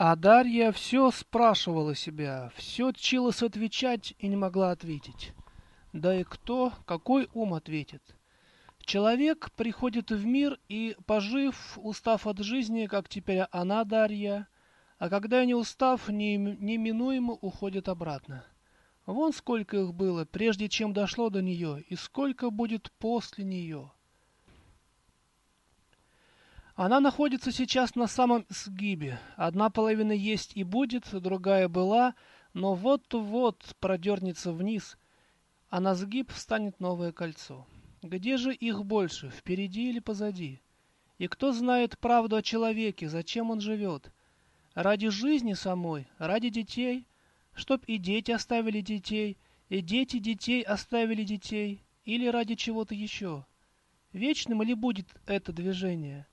А Дарья все спрашивала себя, все тчилась отвечать и не могла ответить. Да и кто, какой ум ответит? Человек приходит в мир и, пожив, устав от жизни, как теперь она, Дарья, а когда не устав, неминуемо уходит обратно. Вон сколько их было, прежде чем дошло до нее, и сколько будет после нее. Она находится сейчас на самом сгибе. Одна половина есть и будет, другая была, но вот-вот продернется вниз, а на сгиб встанет новое кольцо. Где же их больше, впереди или позади? И кто знает правду о человеке, зачем он живет? Ради жизни самой, ради детей – чтоб и дети оставили детей, и дети детей оставили детей, или ради чего-то еще. Вечным ли будет это движение?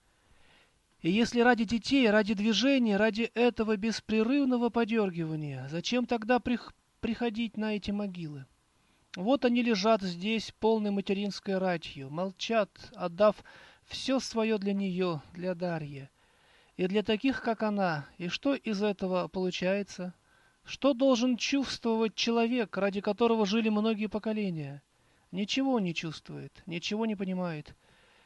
И если ради детей, ради движения, ради этого беспрерывного подергивания, зачем тогда прих приходить на эти могилы? Вот они лежат здесь, полной материнской ратью, молчат, отдав все свое для нее, для Дарьи. И для таких, как она, и что из этого получается – что должен чувствовать человек, ради которого жили многие поколения? Ничего не чувствует, ничего не понимает.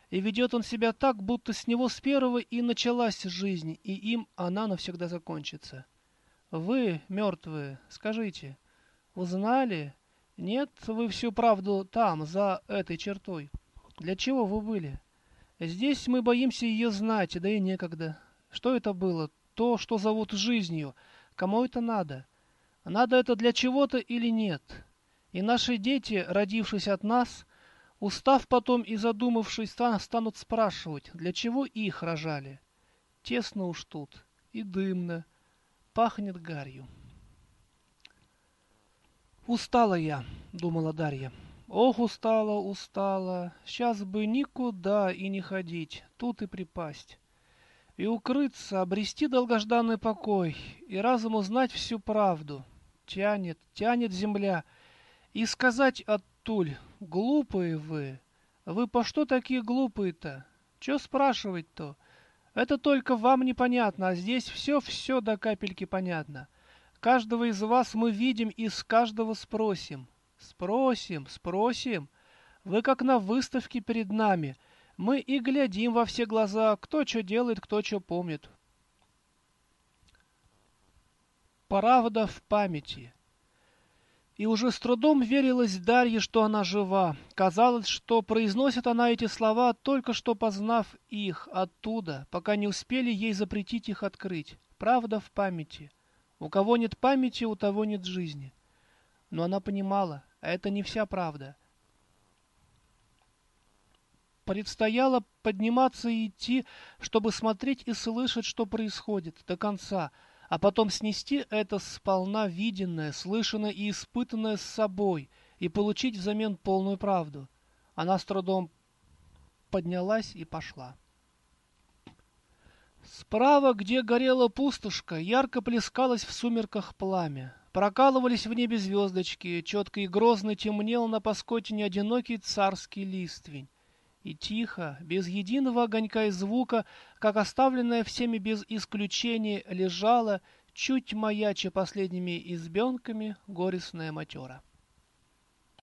И ведет он себя так, будто с него с первого и началась жизнь, и им она навсегда закончится. Вы, мертвые, скажите, узнали? Нет, вы всю правду там, за этой чертой. Для чего вы были? Здесь мы боимся ее знать, да и некогда. Что это было? То, что зовут жизнью. Кому это надо? Надо это для чего-то или нет? И наши дети, родившись от нас, устав потом и задумавшись, станут спрашивать, для чего их рожали. Тесно уж тут, и дымно, пахнет гарью. «Устала я», — думала Дарья. «Ох, устала, устала, сейчас бы никуда и не ходить, тут и припасть» и укрыться, обрести долгожданный покой, и разом узнать всю правду. Тянет, тянет земля. И сказать оттуль, глупые вы, вы по что такие глупые-то? Че спрашивать-то? Это только вам непонятно, а здесь все-все до капельки понятно. Каждого из вас мы видим и с каждого спросим. Спросим, спросим. Вы как на выставке перед нами — мы и глядим во все глаза, кто что делает, кто что помнит. Правда в памяти. И уже с трудом верилось Дарье, что она жива. Казалось, что произносит она эти слова, только что познав их оттуда, пока не успели ей запретить их открыть. Правда в памяти. У кого нет памяти, у того нет жизни. Но она понимала, а это не вся правда — Предстояло подниматься и идти, чтобы смотреть и слышать, что происходит, до конца, а потом снести это сполна виденное, слышанное и испытанное с собой и получить взамен полную правду. Она с трудом поднялась и пошла. Справа, где горела пустошка, ярко плескалось в сумерках пламя. Прокалывались в небе звездочки, четко и грозно темнел на паскотине одинокий царский листвень. И тихо, без единого огонька и звука, как оставленная всеми без исключения, лежала, чуть маяча последними избенками, горестная матера.